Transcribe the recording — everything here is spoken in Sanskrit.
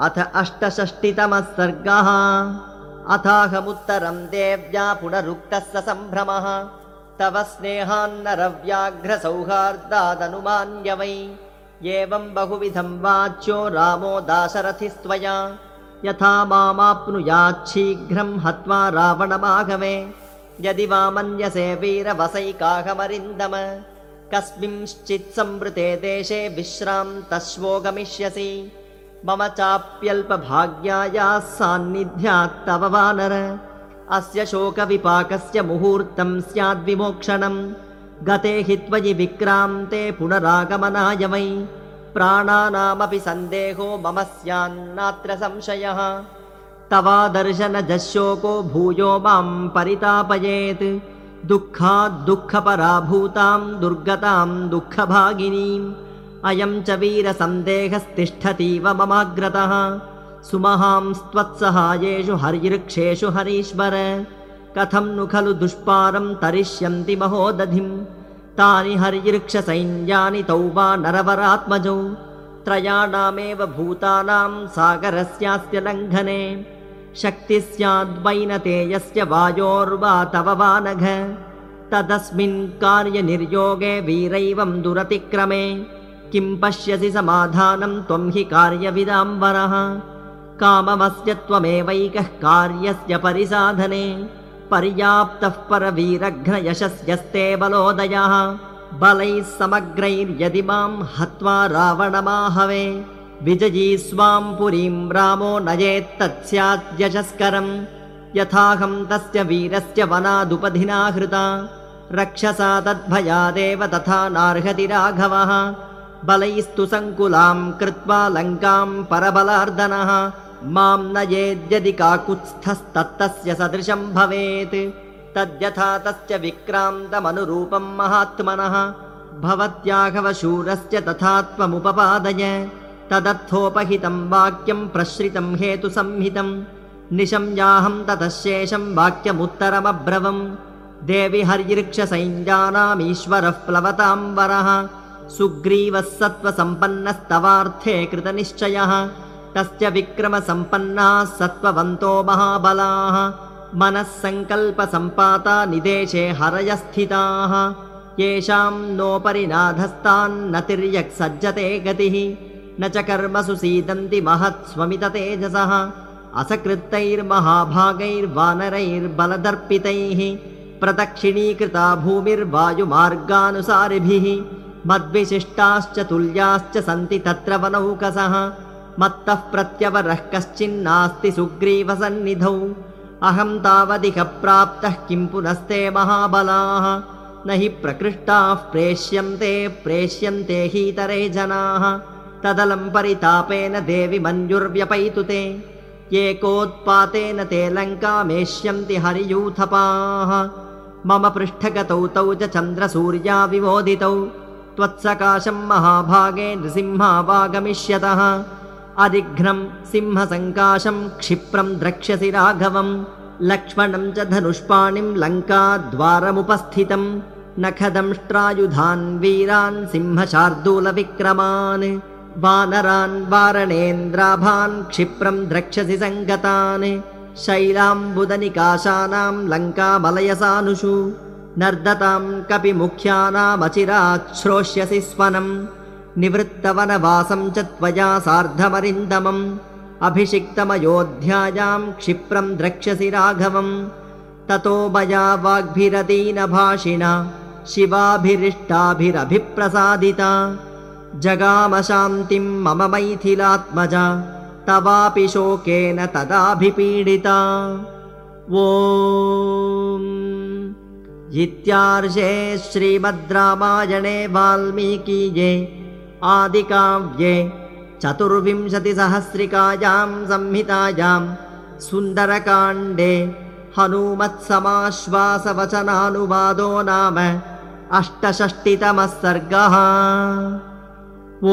अथ अष्टषष्टितमः सर्गः। अथाहमुत्तरं देव्या पुनरुक्तः स सम्भ्रमः। तव स्नेहान्नरव्याघ्रसौहार्दादनुमान्य वै। एवं बहुविधं वाच्यो रामो दाशरथिस्त्वया। यथा मामाप्नुयाच्छीघ्रं हत्वा रावणमाघवे। यदि वा मन्यसे वीरवसैकाहमरिन्दम। कस्मिंश्चित् संवृते देशे विश्रान्तश्वो गमिष्यसि मम चाप्यल्पभाग्यायाः सान्निध्यात् तव वानर अस्य शोकविपाकस्य मुहूर्तं स्याद्विमोक्षणम्। गते हि त्वयि विक्रान्ते पुनरागमनाय वै। प्राणानामपि सन्देहो मम स्यान्नात्र संशयः। तवादर्शनजशोको भूयो मां परितापयेत्। दुःखाद्दुःखपराभूतां दुर्गतां दुःखभागिनीम् अयं च वीरसन्देहस्तिष्ठतीव ममाग्रतः। सुमहांस्त्वत्सहायेषु हरिवृक्षेषु हरीश्वर। कथं नु खलु दुष्पारं तरिष्यन्ति महोदधिं। तानि हरिवृक्षसैन्यानि तौ वा नरवरात्मजौ। त्रयाणामेव भूतानां सागरस्यास्य लङ्घने। शक्तिः स्याद्वैनतेयस्य वायोर्वा तव वा नघ तदस्मिन् कार्यनिर्योगे वीरैवं दुरतिक्रमे किं पश्यसि समाधानं त्वं हि कार्यविदाम्बरः? काममस्य त्वमेवैकः कार्यस्य परिसाधने पर्याप्तः परवीरघ्नयशस्यस्ते बलोदयः। बलैः समग्रैर्यदि मां हत्वा रावणमाहवे विजयी स्वां पुरीं रामो नयेत्तत्स्याद्यशस्करम् यथाहं तस्य वीरस्य वनादुपधिना हृता। रक्षसा तद्भयादेव तथा नार्हति राघवः बलैस्तु सङ्कुलां कृत्वा लङ्कां परबलार्दनः। मां नयेद्यदि काकुत्स्थस्तत्तस्य सदृशं भवेत्। तद्यथा तस्य विक्रान्तमनुरूपं महात्मनः। भवत्याघवशूरस्य तथा त्वमुपपादय तदर्थोपहितं वाक्यं प्रश्रितं हेतुसंहितं निशम्याहं ततः शेषं वाक्यमुत्तरमब्रवम्। देवि हर्यृक्षसैन्यानामीश्वरः प्लवतां वरः सुग्रीवः सत्त्वसम्पन्नस्तवार्थे कृतनिश्चयः तस्य विक्रमसम्पन्नाः सत्त्ववन्तो महाबलाः मनः सङ्कल्पसम्पाता निदेशे हरयस्थिताः येषां नोपरिनाधस्तान्न तिर्यक् सज्जते गतिः न च कर्मसु सीदन्ति महत्स्वमिततेजसः असकृत्तैर्महाभागैर्वानरैर्बलदर्पितैः प्रदक्षिणीकृता भूमिर्वायुमार्गानुसारिभिः मद्विशिष्टाश्च तुल्याश्च सन्ति तत्र वनौकसः। मत्तः प्रत्यवरः कश्चिन्नास्ति सुग्रीवसन्निधौ। अहं तावदिह प्राप्तः किं पुनस्ते महाबलाः। न हि प्रकृष्टाः प्रेष्यन्ते प्रेष्यन्ते हीतरे जनाः। तदलं परितापेन देवि मञ्जुर्व्यपैतु ते। एकोत्पातेन ते लङ्कामेष्यन्ति हरियूथपाः। मम पृष्ठगतौ तौ च चन्द्रसूर्या विमोदितौ त्वत्सकाशं महाभागे नृसिंहावागमिष्यतः। अधिघ्नं सिंहसङ्काशं क्षिप्रं द्रक्ष्यसि राघवं। लक्ष्मणं च धनुष्पाणिं लङ्काद्वारमुपस्थितं। नखदंष्ट्रायुधान् वीरान् सिंहशार्दूलविक्रमान्। वानरान् वारणेन्द्राभान् क्षिप्रं द्रक्ष्यसि सङ्गतान्। शैलाम्बुदनिकाशानां लङ्कामलयसानुषु नर्दतां कपिमुख्यानामचिरात् श्रोष्यसि स्वनं निवृत्तवनवासं च त्वया सार्धमरिन्दमम्। अभिषिक्तमयोध्यायां क्षिप्रं द्रक्ष्यसि राघवं ततो मया वाग्भिरदीनभाषिणा शिवाभिरिष्टाभिरभिप्रसादिता। जगामशान्तिं मम मैथिलात्मजा तवापि शोकेन तदाभिपीडिता। ॐ इत्यार्षे श्रीमद् रामायणे वाल्मीकीये आदिकाव्ये चतुर्विंशतिसहस्रिकायां संहितायां सुन्दरकाण्डे हनूमत्समाश्वासवचनानुवादो नाम अष्टषष्टितमः सर्गः। ॐ